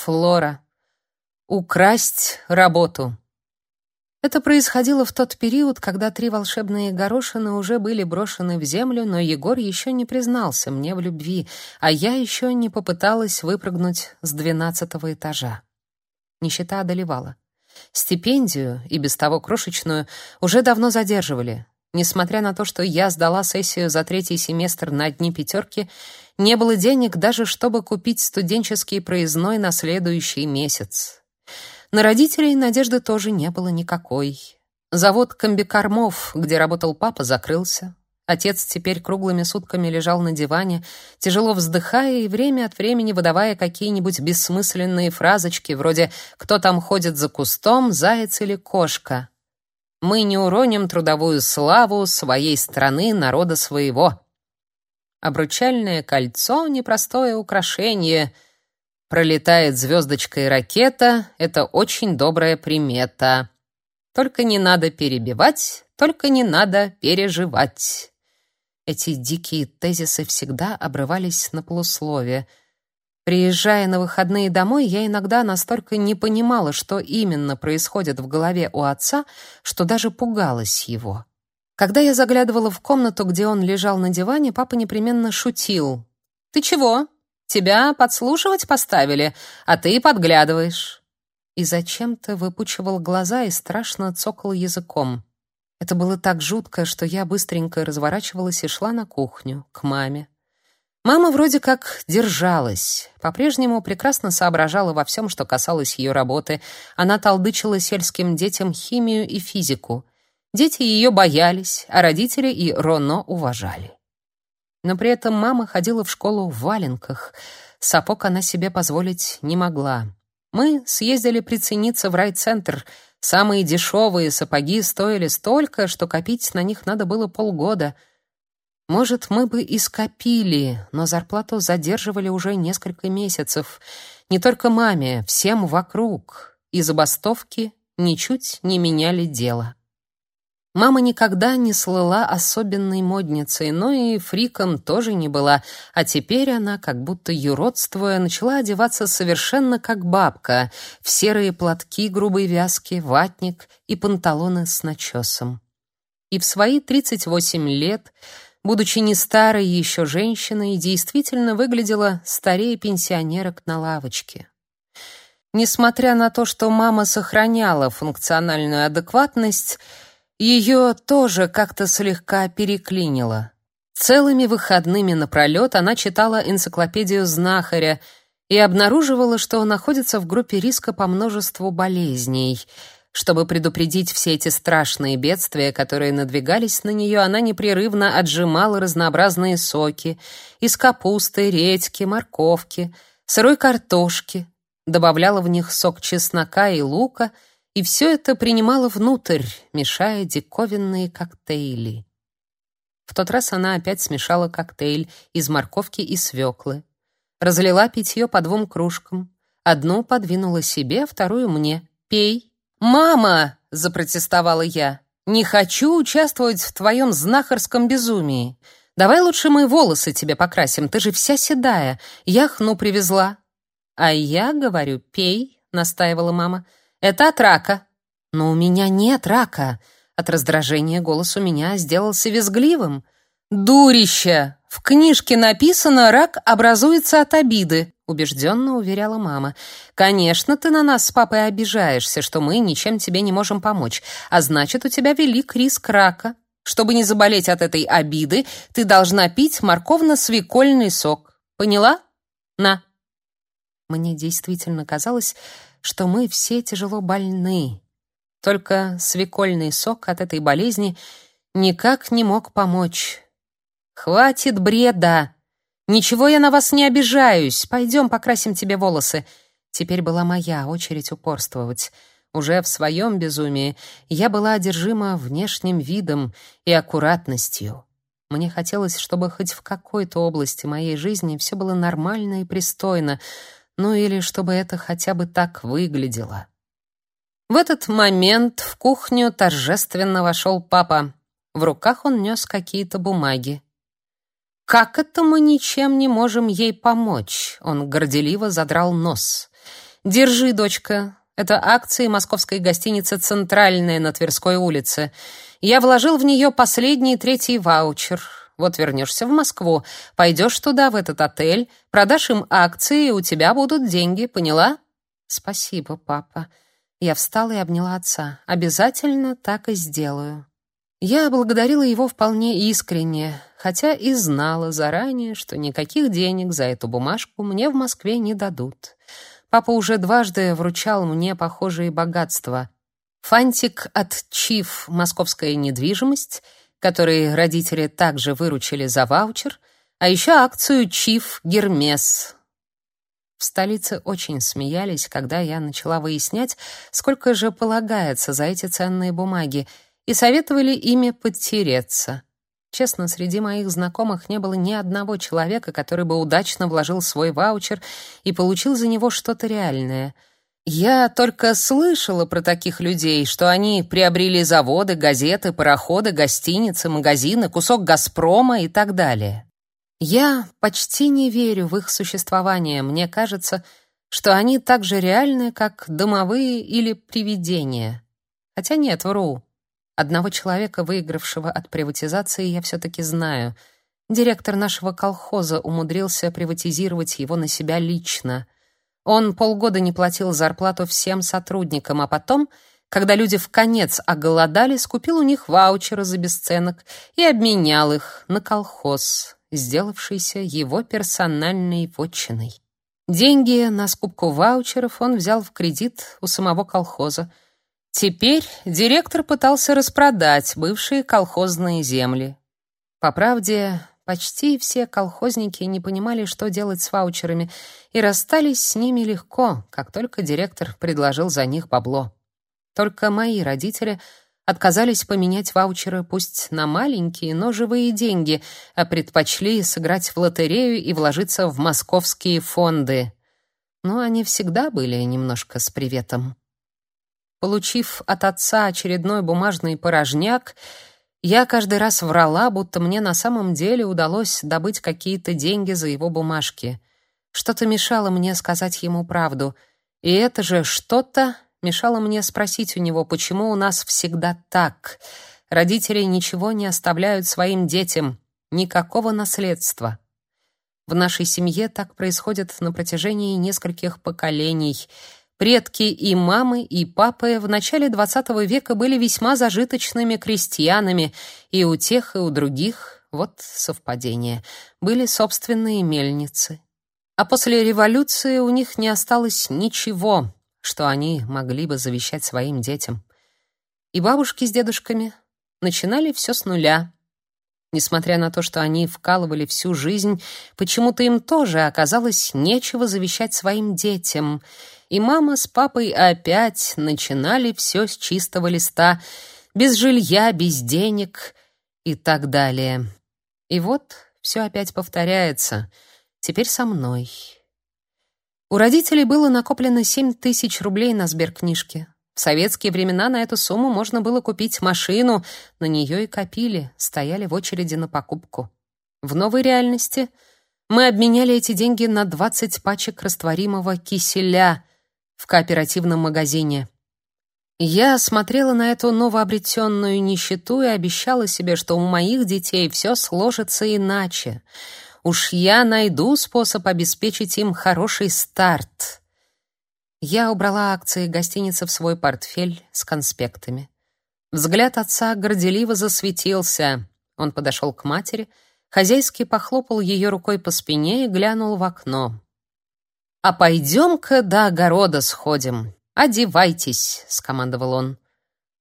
Флора. Украсть работу. Это происходило в тот период, когда три волшебные горошины уже были брошены в землю, но Егор еще не признался мне в любви, а я еще не попыталась выпрыгнуть с двенадцатого этажа. Нищета одолевала. Стипендию, и без того крошечную, уже давно задерживали. Несмотря на то, что я сдала сессию за третий семестр на дни пятерки, не было денег даже, чтобы купить студенческий проездной на следующий месяц. На родителей надежды тоже не было никакой. Завод комбикормов, где работал папа, закрылся. Отец теперь круглыми сутками лежал на диване, тяжело вздыхая и время от времени выдавая какие-нибудь бессмысленные фразочки вроде «Кто там ходит за кустом, заяц или кошка?» «Мы не уроним трудовую славу своей страны, народа своего». Обручальное кольцо — непростое украшение — Пролетает звездочка и ракета — это очень добрая примета. Только не надо перебивать, только не надо переживать. Эти дикие тезисы всегда обрывались на полусловие. Приезжая на выходные домой, я иногда настолько не понимала, что именно происходит в голове у отца, что даже пугалась его. Когда я заглядывала в комнату, где он лежал на диване, папа непременно шутил. «Ты чего? Тебя подслушивать поставили, а ты подглядываешь. И зачем-то выпучивал глаза и страшно цокал языком. Это было так жутко, что я быстренько разворачивалась и шла на кухню, к маме. Мама вроде как держалась, по-прежнему прекрасно соображала во всем, что касалось ее работы. Она толдычила сельским детям химию и физику. Дети ее боялись, а родители и Роно уважали. Но при этом мама ходила в школу в валенках. Сапог она себе позволить не могла. Мы съездили прицениться в райцентр. Самые дешевые сапоги стоили столько, что копить на них надо было полгода. Может, мы бы и скопили, но зарплату задерживали уже несколько месяцев. Не только маме, всем вокруг. И забастовки ничуть не меняли дело. Мама никогда не слыла особенной модницей, но и фриком тоже не была, а теперь она, как будто юродствуя, начала одеваться совершенно как бабка, в серые платки грубой вязки, ватник и панталоны с начесом. И в свои 38 лет, будучи не старой еще женщиной, действительно выглядела старее пенсионерок на лавочке. Несмотря на то, что мама сохраняла функциональную адекватность, ее тоже как-то слегка переклинило. Целыми выходными напролет она читала энциклопедию знахаря и обнаруживала, что находится в группе риска по множеству болезней. Чтобы предупредить все эти страшные бедствия, которые надвигались на нее, она непрерывно отжимала разнообразные соки из капусты, редьки, морковки, сырой картошки, добавляла в них сок чеснока и лука — и все это принимала внутрь, мешая диковинные коктейли. В тот раз она опять смешала коктейль из морковки и свеклы. Разлила питье по двум кружкам. Одну подвинула себе, вторую мне. «Пей». «Мама!» — запротестовала я. «Не хочу участвовать в твоем знахарском безумии. Давай лучше мы волосы тебе покрасим, ты же вся седая. Яхну привезла». «А я говорю, пей», — настаивала мама. Это от рака. Но у меня нет рака. От раздражения голос у меня сделался визгливым. Дурище! В книжке написано, рак образуется от обиды, убежденно уверяла мама. Конечно, ты на нас с папой обижаешься, что мы ничем тебе не можем помочь, а значит, у тебя велик риск рака. Чтобы не заболеть от этой обиды, ты должна пить морковно-свекольный сок. Поняла? На. Мне действительно казалось, что мы все тяжело больны. Только свекольный сок от этой болезни никак не мог помочь. Хватит бреда. Ничего я на вас не обижаюсь. Пойдем покрасим тебе волосы. Теперь была моя очередь упорствовать. Уже в своем безумии я была одержима внешним видом и аккуратностью. Мне хотелось, чтобы хоть в какой-то области моей жизни все было нормально и пристойно, ну или чтобы это хотя бы так выглядело. В этот момент в кухню торжественно вошел папа. В руках он нес какие-то бумаги. «Как это мы ничем не можем ей помочь?» Он горделиво задрал нос. Держи, дочка. Это акции московской гостиницы «Центральная» на Тверской улице. Я вложил в нее последний третий ваучер. Вот вернешься в Москву, пойдешь туда, в этот отель, продашь им акции, и у тебя будут деньги, поняла? Спасибо, папа. Я встала и обняла отца. Обязательно так и сделаю. Я благодарила его вполне искренне, хотя и знала заранее, что никаких денег за эту бумажку мне в Москве не дадут. Папа уже дважды вручал мне похожие богатства. Фантик от Чиф «Московская недвижимость», который родители также выручили за ваучер, а еще акцию Чиф «Гермес». В столице очень смеялись, когда я начала выяснять, сколько же полагается за эти ценные бумаги, и советовали ими подтереться. Честно, среди моих знакомых не было ни одного человека, который бы удачно вложил свой ваучер и получил за него что-то реальное. Я только слышала про таких людей, что они приобрели заводы, газеты, пароходы, гостиницы, магазины, кусок Газпрома и так далее. Я почти не верю в их существование. Мне кажется, что они так же реальны, как домовые или привидения. Хотя нет, вру. Одного человека, выигравшего от приватизации, я все-таки знаю. Директор нашего колхоза умудрился приватизировать его на себя лично. Он полгода не платил зарплату всем сотрудникам, а потом, когда люди в конец оголодали, скупил у них ваучеры за бесценок и обменял их на колхоз, сделавшийся его персональной вотчиной. Деньги на скупку ваучеров он взял в кредит у самого колхоза, Теперь директор пытался распродать бывшие колхозные земли. По правде, почти все колхозники не понимали, что делать с ваучерами, и расстались с ними легко, как только директор предложил за них бабло. Только мои родители отказались поменять ваучеры пусть на маленькие, но живые деньги, а предпочли сыграть в лотерею и вложиться в московские фонды. Но они всегда были немножко с приветом. Получив от отца очередной бумажный порожняк, я каждый раз врала, будто мне на самом деле удалось добыть какие-то деньги за его бумажки. Что-то мешало мне сказать ему правду, и это же что-то мешало мне спросить у него, почему у нас всегда так. Родители ничего не оставляют своим детям, никакого наследства. В нашей семье так происходит на протяжении нескольких поколений — Предки и мамы, и папы в начале XX века были весьма зажиточными крестьянами, и у тех, и у других, вот совпадение, были собственные мельницы. А после революции у них не осталось ничего, что они могли бы завещать своим детям. И бабушки с дедушками начинали все с нуля. Несмотря на то, что они вкалывали всю жизнь, почему-то им тоже оказалось нечего завещать своим детям — и мама с папой опять начинали все с чистого листа, без жилья, без денег и так далее. И вот все опять повторяется, теперь со мной. У родителей было накоплено семь тысяч рублей на сберкнижке. Советские времена на эту сумму можно было купить машину, на нее и копили, стояли в очереди на покупку. В новой реальности мы обменяли эти деньги на 20 пачек растворимого киселя, в кооперативном магазине. Я смотрела на эту новообретенную нищету и обещала себе, что у моих детей все сложится иначе. Уж я найду способ обеспечить им хороший старт. Я убрала акции гостиницы в свой портфель с конспектами. Взгляд отца горделиво засветился. Он подошел к матери, хозяйски похлопал ее рукой по спине и глянул в окно. «А пойдем-ка до огорода сходим. Одевайтесь», — скомандовал он.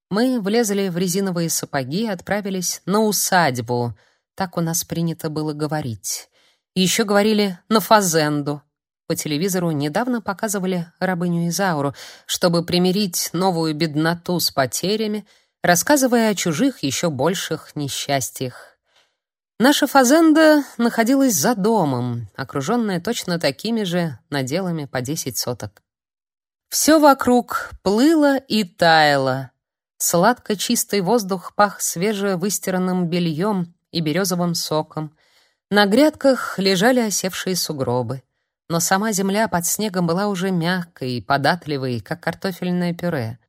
Мы влезли в резиновые сапоги и отправились на усадьбу. Так у нас принято было говорить. Еще говорили «на фазенду». По телевизору недавно показывали рабыню Изауру, чтобы примирить новую бедноту с потерями, рассказывая о чужих еще больших несчастьях. Наша фазенда находилась за домом, окруженная точно такими же наделами по 10 соток. Все вокруг плыло и таяло. Сладко чистый воздух пах свежевыстиранным бельем и березовым соком. На грядках лежали осевшие сугробы. Но сама земля под снегом была уже мягкой и податливой, как картофельное пюре.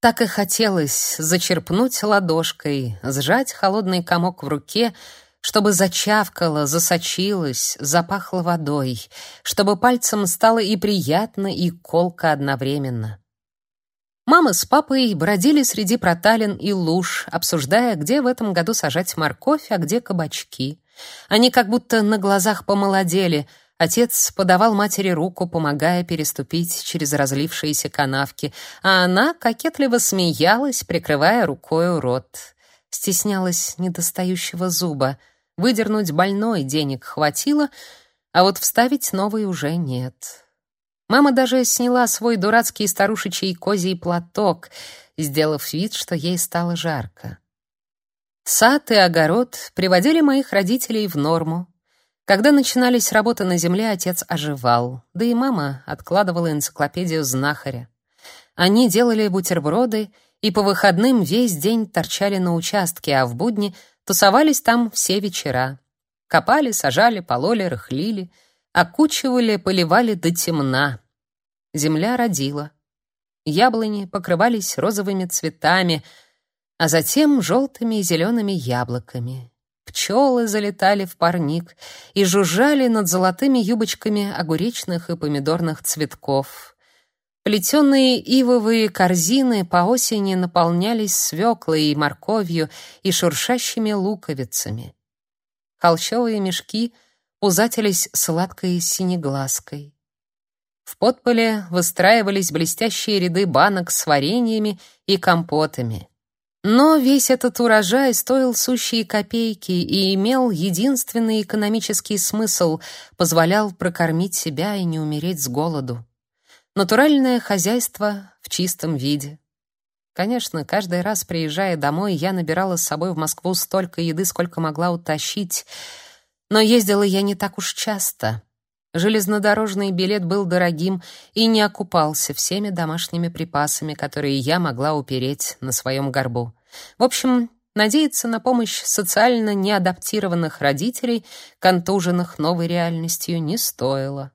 Так и хотелось зачерпнуть ладошкой, сжать холодный комок в руке, чтобы зачавкало, засочилось, запахло водой, чтобы пальцем стало и приятно, и колко одновременно. Мама с папой бродили среди проталин и луж, обсуждая, где в этом году сажать морковь, а где кабачки. Они как будто на глазах помолодели. Отец подавал матери руку, помогая переступить через разлившиеся канавки, а она кокетливо смеялась, прикрывая рукой рот. Стеснялась недостающего зуба. Выдернуть больной денег хватило, а вот вставить новый уже нет. Мама даже сняла свой дурацкий старушечий козий платок, сделав вид, что ей стало жарко. Сад и огород приводили моих родителей в норму. Когда начинались работы на земле, отец оживал, да и мама откладывала энциклопедию знахаря. Они делали бутерброды и по выходным весь день торчали на участке, а в будни тусовались там все вечера. Копали, сажали, пололи, рыхлили — окучивали, поливали до темна. Земля родила. Яблони покрывались розовыми цветами, а затем желтыми и зелеными яблоками. Пчелы залетали в парник и жужжали над золотыми юбочками огуречных и помидорных цветков. Плетеные ивовые корзины по осени наполнялись свеклой и морковью и шуршащими луковицами. Холщовые мешки — пузатились сладкой синеглазкой. В подполе выстраивались блестящие ряды банок с вареньями и компотами. Но весь этот урожай стоил сущие копейки и имел единственный экономический смысл — позволял прокормить себя и не умереть с голоду. Натуральное хозяйство в чистом виде. Конечно, каждый раз, приезжая домой, я набирала с собой в Москву столько еды, сколько могла утащить — но ездила я не так уж часто. Железнодорожный билет был дорогим и не окупался всеми домашними припасами, которые я могла упереть на своем горбу. В общем, надеяться на помощь социально неадаптированных родителей, контуженных новой реальностью, не стоило.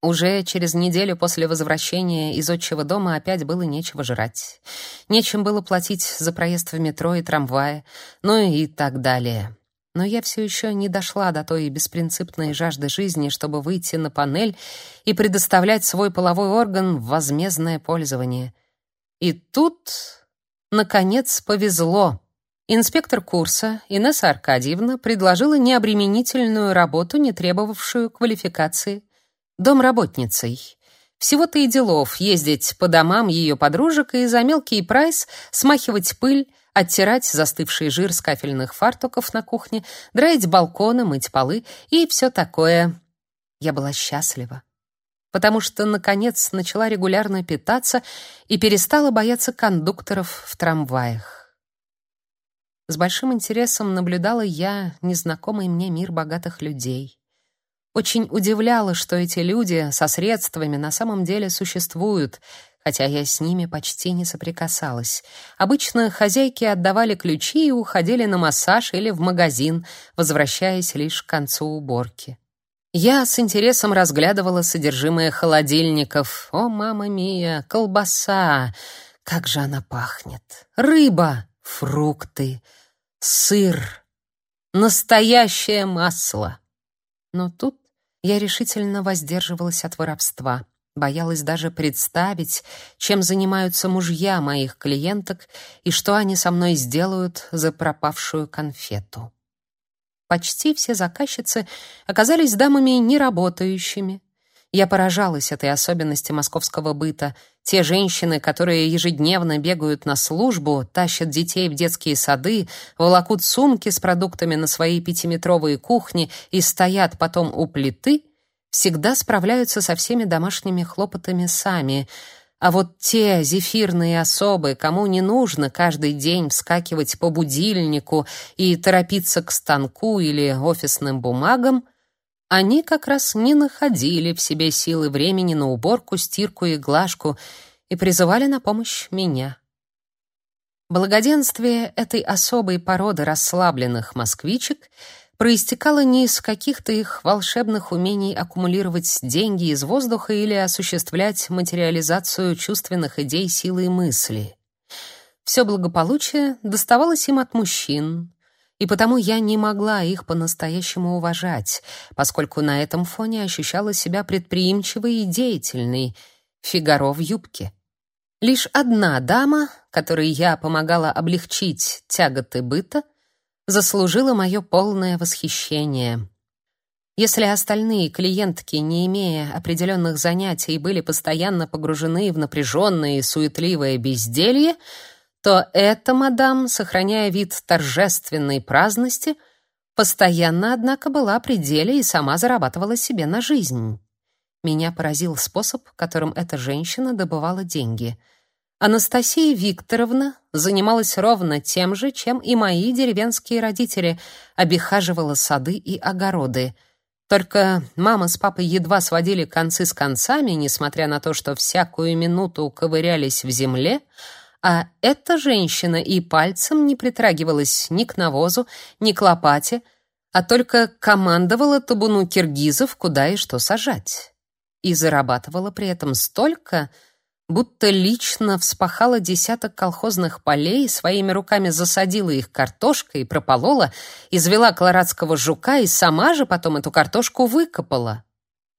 Уже через неделю после возвращения из отчего дома опять было нечего жрать. Нечем было платить за проезд в метро и трамвае, ну и так далее но я все еще не дошла до той беспринципной жажды жизни, чтобы выйти на панель и предоставлять свой половой орган в возмездное пользование. И тут, наконец, повезло. Инспектор курса Инесса Аркадьевна предложила необременительную работу, не требовавшую квалификации, домработницей. Всего-то и делов ездить по домам ее подружек и за мелкий прайс смахивать пыль, оттирать застывший жир с кафельных фартуков на кухне, драить балконы, мыть полы и все такое. Я была счастлива, потому что, наконец, начала регулярно питаться и перестала бояться кондукторов в трамваях. С большим интересом наблюдала я незнакомый мне мир богатых людей. Очень удивляло, что эти люди со средствами на самом деле существуют — хотя я с ними почти не соприкасалась. Обычно хозяйки отдавали ключи и уходили на массаж или в магазин, возвращаясь лишь к концу уборки. Я с интересом разглядывала содержимое холодильников. О, мама мия, колбаса! Как же она пахнет! Рыба, фрукты, сыр, настоящее масло. Но тут я решительно воздерживалась от воровства. Боялась даже представить, чем занимаются мужья моих клиенток и что они со мной сделают за пропавшую конфету. Почти все заказчицы оказались дамами неработающими. Я поражалась этой особенности московского быта. Те женщины, которые ежедневно бегают на службу, тащат детей в детские сады, волокут сумки с продуктами на свои пятиметровые кухни и стоят потом у плиты — всегда справляются со всеми домашними хлопотами сами, а вот те зефирные особы, кому не нужно каждый день вскакивать по будильнику и торопиться к станку или офисным бумагам, они как раз не находили в себе силы времени на уборку, стирку и глажку и призывали на помощь меня. Благоденствие этой особой породы расслабленных москвичек — проистекало не из каких-то их волшебных умений аккумулировать деньги из воздуха или осуществлять материализацию чувственных идей силой мысли. Все благополучие доставалось им от мужчин, и потому я не могла их по-настоящему уважать, поскольку на этом фоне ощущала себя предприимчивой и деятельной, фигаро в юбке. Лишь одна дама, которой я помогала облегчить тяготы быта, заслужила мое полное восхищение. Если остальные клиентки, не имея определенных занятий, были постоянно погружены в напряженное и суетливое безделье, то эта мадам, сохраняя вид торжественной праздности, постоянно, однако, была при деле и сама зарабатывала себе на жизнь. Меня поразил способ, которым эта женщина добывала деньги. Анастасия Викторовна занималась ровно тем же, чем и мои деревенские родители, обихаживала сады и огороды. Только мама с папой едва сводили концы с концами, несмотря на то, что всякую минуту ковырялись в земле, а эта женщина и пальцем не притрагивалась ни к навозу, ни к лопате, а только командовала табуну киргизов, куда и что сажать. И зарабатывала при этом столько, будто лично вспахала десяток колхозных полей, своими руками засадила их картошкой, прополола, извела колорадского жука и сама же потом эту картошку выкопала.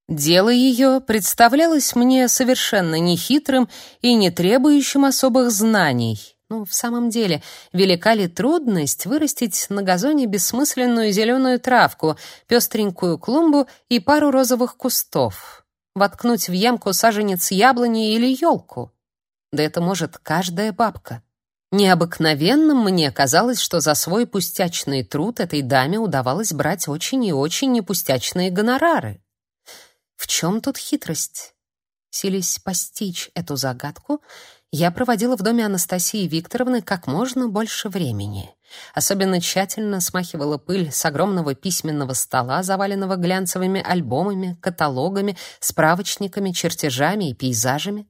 Дело ее представлялось мне совершенно нехитрым и не требующим особых знаний. Ну, в самом деле, велика ли трудность вырастить на газоне бессмысленную зеленую травку, пестренькую клумбу и пару розовых кустов? Воткнуть в ямку саженец яблони или елку? Да это может каждая бабка. Необыкновенным мне казалось, что за свой пустячный труд этой даме удавалось брать очень и очень непустячные гонорары. В чем тут хитрость? Силясь постичь эту загадку, я проводила в доме Анастасии Викторовны как можно больше времени. Особенно тщательно смахивала пыль с огромного письменного стола, заваленного глянцевыми альбомами, каталогами, справочниками, чертежами и пейзажами.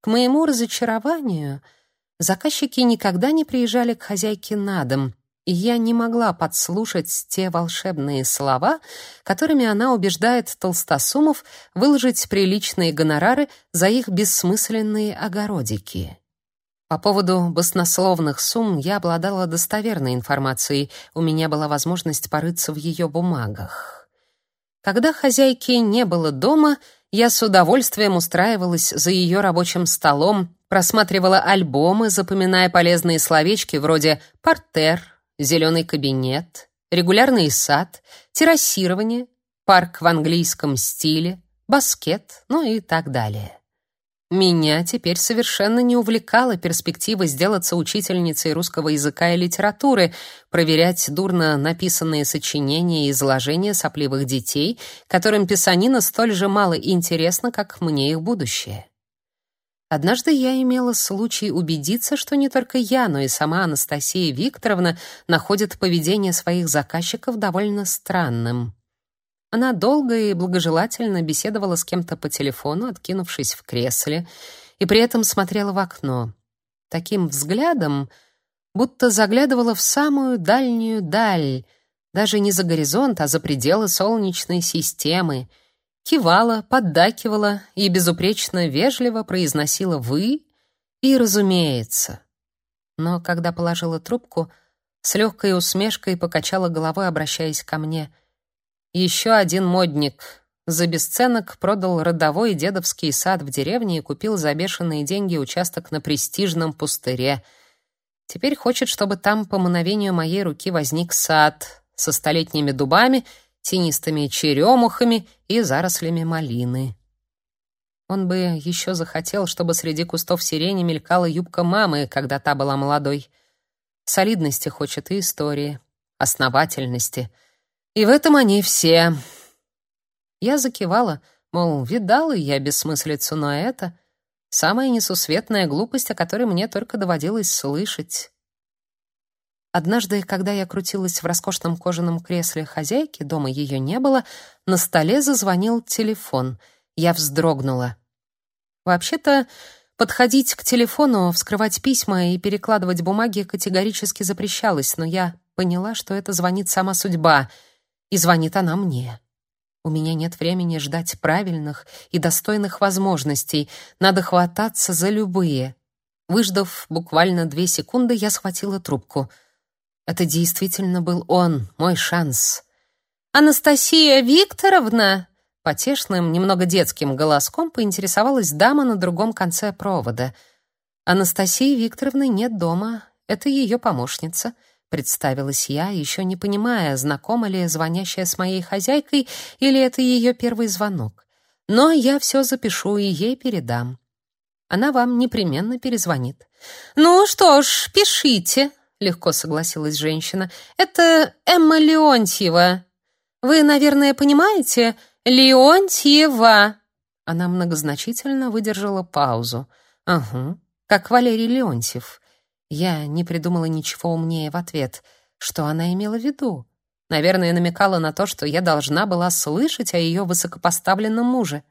К моему разочарованию, заказчики никогда не приезжали к хозяйке на дом, и я не могла подслушать те волшебные слова, которыми она убеждает толстосумов выложить приличные гонорары за их бессмысленные огородики. По поводу баснословных сумм я обладала достоверной информацией, у меня была возможность порыться в ее бумагах. Когда хозяйки не было дома, я с удовольствием устраивалась за ее рабочим столом, просматривала альбомы, запоминая полезные словечки вроде «портер», зеленый кабинет, регулярный сад, террасирование, парк в английском стиле, баскет, ну и так далее. Меня теперь совершенно не увлекала перспектива сделаться учительницей русского языка и литературы, проверять дурно написанные сочинения и изложения сопливых детей, которым писанина столь же мало интересна, как мне их будущее. Однажды я имела случай убедиться, что не только я, но и сама Анастасия Викторовна находит поведение своих заказчиков довольно странным. Она долго и благожелательно беседовала с кем-то по телефону, откинувшись в кресле, и при этом смотрела в окно. Таким взглядом, будто заглядывала в самую дальнюю даль, даже не за горизонт, а за пределы Солнечной системы — кивала, поддакивала и безупречно вежливо произносила «вы» и «разумеется». Но когда положила трубку, с легкой усмешкой покачала головой, обращаясь ко мне. «Еще один модник. За бесценок продал родовой дедовский сад в деревне и купил за бешеные деньги участок на престижном пустыре. Теперь хочет, чтобы там по мановению моей руки возник сад со столетними дубами — тенистыми черемухами и зарослями малины. Он бы еще захотел, чтобы среди кустов сирени мелькала юбка мамы, когда та была молодой. Солидности хочет и истории, основательности. И в этом они все. Я закивала, мол, видала я бессмыслицу, но это — самая несусветная глупость, о которой мне только доводилось слышать. Однажды, когда я крутилась в роскошном кожаном кресле хозяйки, дома ее не было, на столе зазвонил телефон. Я вздрогнула. Вообще-то, подходить к телефону, вскрывать письма и перекладывать бумаги категорически запрещалось, но я поняла, что это звонит сама судьба, и звонит она мне. У меня нет времени ждать правильных и достойных возможностей, надо хвататься за любые. Выждав буквально две секунды, я схватила трубку. Это действительно был он, мой шанс. «Анастасия Викторовна!» Потешным, немного детским голоском поинтересовалась дама на другом конце провода. «Анастасии Викторовны нет дома. Это ее помощница», — представилась я, еще не понимая, знакома ли звонящая с моей хозяйкой или это ее первый звонок. «Но я все запишу и ей передам. Она вам непременно перезвонит». «Ну что ж, пишите», — легко согласилась женщина. «Это Эмма Леонтьева». Вы, наверное, понимаете, Леонтьева. Она многозначительно выдержала паузу. Ага, как Валерий Леонтьев. Я не придумала ничего умнее в ответ. Что она имела в виду? Наверное, намекала на то, что я должна была слышать о ее высокопоставленном муже.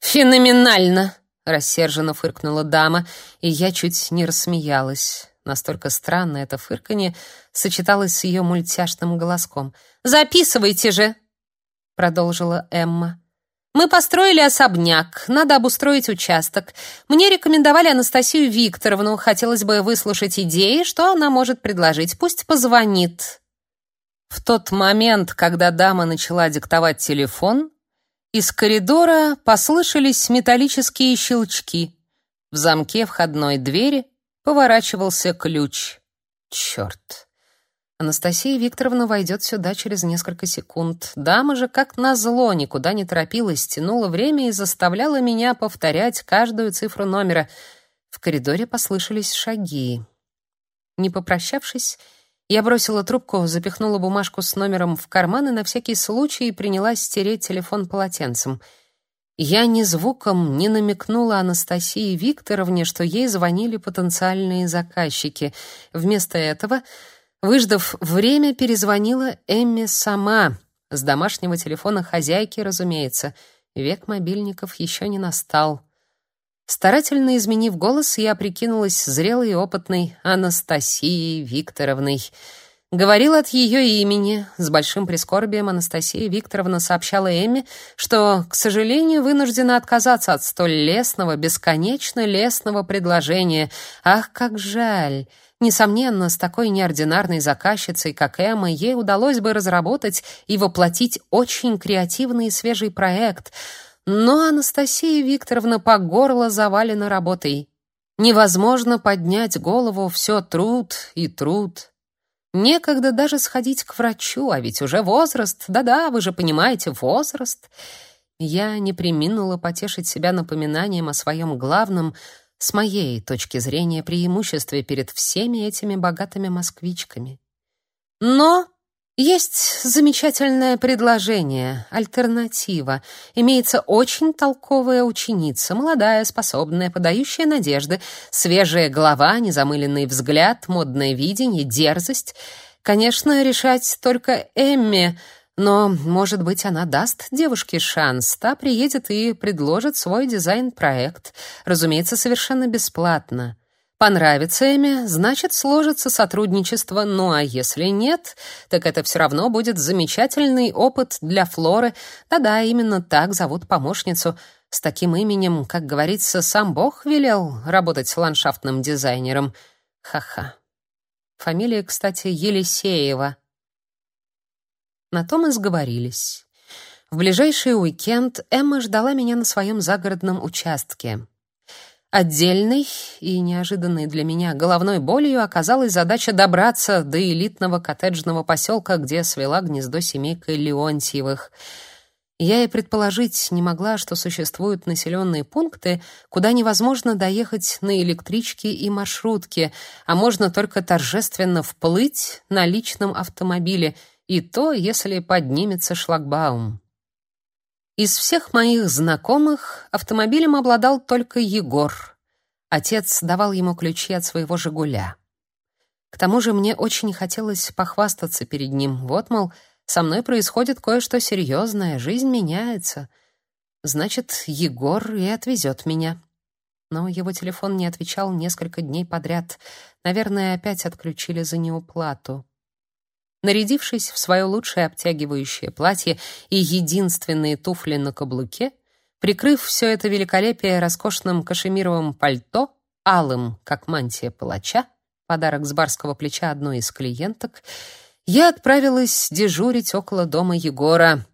«Феноменально!» — рассерженно фыркнула дама, и я чуть не рассмеялась. Настолько странно это фырканье сочеталось с ее мультяшным голоском. «Записывайте же!» — продолжила Эмма. «Мы построили особняк, надо обустроить участок. Мне рекомендовали Анастасию Викторовну. Хотелось бы выслушать идеи, что она может предложить. Пусть позвонит». В тот момент, когда дама начала диктовать телефон, из коридора послышались металлические щелчки. В замке входной двери Поворачивался ключ. Черт. Анастасия Викторовна войдет сюда через несколько секунд. Дама же, как назло, никуда не торопилась, тянула время и заставляла меня повторять каждую цифру номера. В коридоре послышались шаги. Не попрощавшись, я бросила трубку, запихнула бумажку с номером в карман и на всякий случай принялась стереть телефон полотенцем — я ни звуком не намекнула Анастасии Викторовне, что ей звонили потенциальные заказчики. Вместо этого, выждав время, перезвонила Эмме сама, с домашнего телефона хозяйки, разумеется. Век мобильников еще не настал. Старательно изменив голос, я прикинулась зрелой и опытной Анастасией Викторовной — Говорил от ее имени. С большим прискорбием Анастасия Викторовна сообщала Эмме, что, к сожалению, вынуждена отказаться от столь лестного, бесконечно лестного предложения. Ах, как жаль! Несомненно, с такой неординарной заказчицей, как Эмма, ей удалось бы разработать и воплотить очень креативный и свежий проект. Но Анастасия Викторовна по горло завалена работой. Невозможно поднять голову, все труд и труд. Некогда даже сходить к врачу, а ведь уже возраст. Да-да, вы же понимаете, возраст. Я не преминула потешить себя напоминанием о своем главном, с моей точки зрения, преимуществе перед всеми этими богатыми москвичками. Но есть замечательное предложение, альтернатива. Имеется очень толковая ученица, молодая, способная, подающая надежды, свежая голова, незамыленный взгляд, модное видение, дерзость. Конечно, решать только Эмме, но, может быть, она даст девушке шанс. Та приедет и предложит свой дизайн-проект, разумеется, совершенно бесплатно. Понравится Эми, значит, сложится сотрудничество, ну а если нет, так это все равно будет замечательный опыт для Флоры. Да-да, именно так зовут помощницу. С таким именем, как говорится, сам Бог велел работать ландшафтным дизайнером. Ха-ха. Фамилия, кстати, Елисеева. На том и сговорились. В ближайший уикенд Эмма ждала меня на своем загородном участке. Отдельной и неожиданной для меня головной болью оказалась задача добраться до элитного коттеджного поселка, где свела гнездо семейка Леонтьевых. Я и предположить не могла, что существуют населенные пункты, куда невозможно доехать на электричке и маршрутке, а можно только торжественно вплыть на личном автомобиле, и то, если поднимется шлагбаум. Из всех моих знакомых автомобилем обладал только Егор. Отец давал ему ключи от своего «Жигуля». К тому же мне очень хотелось похвастаться перед ним. Вот, мол, со мной происходит кое-что серьезное, жизнь меняется. Значит, Егор и отвезет меня. но его телефон не отвечал несколько дней подряд. Наверное, опять отключили за неуплату. Нарядившись в свое лучшее обтягивающее платье и единственные туфли на каблуке, прикрыв все это великолепие роскошным кашемировым пальто, алым, как мантия палача, подарок с барского плеча одной из клиенток, я отправилась дежурить около дома Егора.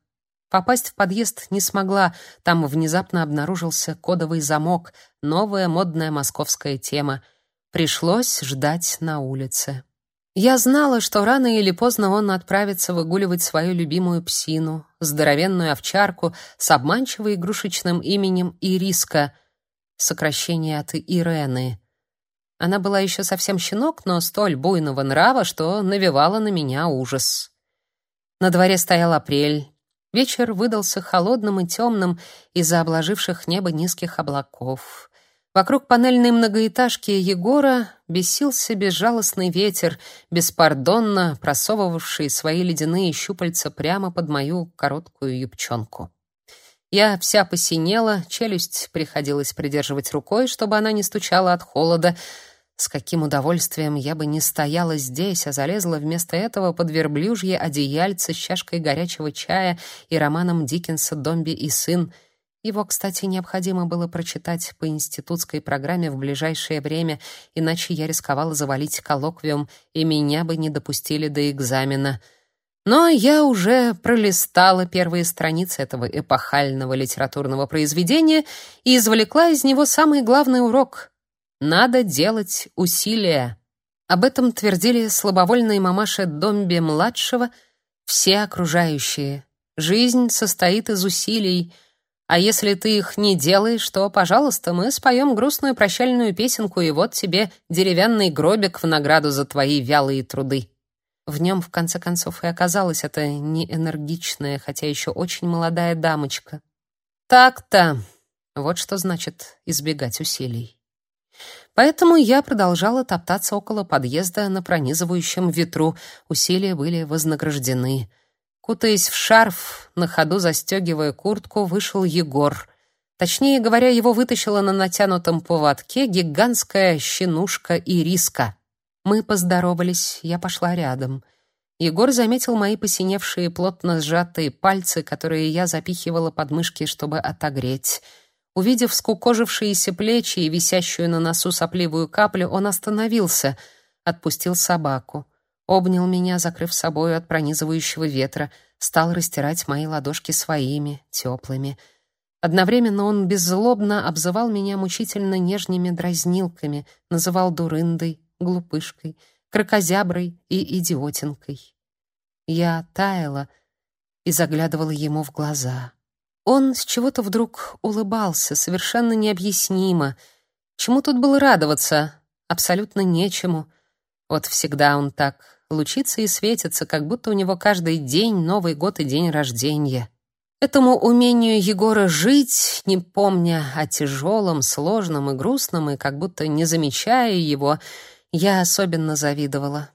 Попасть в подъезд не смогла, там внезапно обнаружился кодовый замок, новая модная московская тема. Пришлось ждать на улице. Я знала, что рано или поздно он отправится выгуливать свою любимую псину, здоровенную овчарку с обманчиво игрушечным именем Ириска, сокращение от Ирены. Она была еще совсем щенок, но столь буйного нрава, что навевала на меня ужас. На дворе стоял апрель. Вечер выдался холодным и темным из-за обложивших небо низких облаков. Вокруг панельной многоэтажки Егора бесился безжалостный ветер, беспардонно просовывавший свои ледяные щупальца прямо под мою короткую юбчонку. Я вся посинела, челюсть приходилось придерживать рукой, чтобы она не стучала от холода, с каким удовольствием я бы не стояла здесь, а залезла вместо этого под верблюжье одеяльце с чашкой горячего чая и романом Диккенса «Домби и сын». Его, кстати, необходимо было прочитать по институтской программе в ближайшее время, иначе я рисковала завалить коллоквиум, и меня бы не допустили до экзамена. Но я уже пролистала первые страницы этого эпохального литературного произведения и извлекла из него самый главный урок — надо делать усилия. Об этом твердили слабовольные мамаши Домби-младшего, все окружающие. Жизнь состоит из усилий, а если ты их не делаешь, то, пожалуйста, мы споем грустную прощальную песенку, и вот тебе деревянный гробик в награду за твои вялые труды. В нем, в конце концов, и оказалась эта неэнергичная, хотя еще очень молодая дамочка. Так-то. Вот что значит избегать усилий. Поэтому я продолжала топтаться около подъезда на пронизывающем ветру. Усилия были вознаграждены. Кутаясь в шарф, на ходу застегивая куртку, вышел Егор. Точнее говоря, его вытащила на натянутом поводке гигантская щенушка Ириска. Мы поздоровались, я пошла рядом. Егор заметил мои посиневшие, плотно сжатые пальцы, которые я запихивала под мышки, чтобы отогреть. Увидев скукожившиеся плечи и висящую на носу сопливую каплю, он остановился, отпустил собаку, обнял меня, закрыв собою от пронизывающего ветра, стал растирать мои ладошки своими, теплыми. Одновременно он беззлобно обзывал меня мучительно нежными дразнилками, называл дурындой, глупышкой, крокозяброй и идиотинкой. Я таяла и заглядывала ему в глаза. Он с чего-то вдруг улыбался, совершенно необъяснимо. Чему тут было радоваться? Абсолютно нечему. Вот всегда он так лучится и светится, как будто у него каждый день Новый год и день рождения. Этому умению Егора жить, не помня о тяжелом, сложном и грустном, и как будто не замечая его, я особенно завидовала.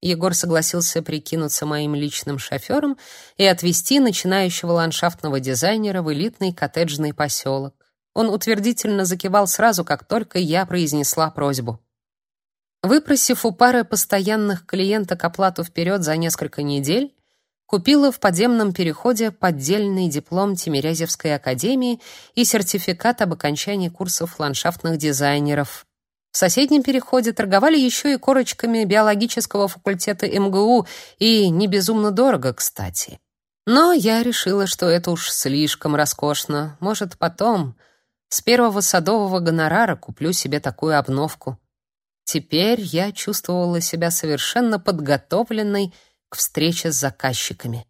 Егор согласился прикинуться моим личным шофером и отвезти начинающего ландшафтного дизайнера в элитный коттеджный поселок. Он утвердительно закивал сразу, как только я произнесла просьбу. Выпросив у пары постоянных клиенток оплату вперед за несколько недель, купила в подземном переходе поддельный диплом Тимирязевской академии и сертификат об окончании курсов ландшафтных дизайнеров. В соседнем переходе торговали еще и корочками биологического факультета МГУ, и не безумно дорого, кстати. Но я решила, что это уж слишком роскошно. Может, потом, с первого садового гонорара, куплю себе такую обновку. Теперь я чувствовала себя совершенно подготовленной к встрече с заказчиками.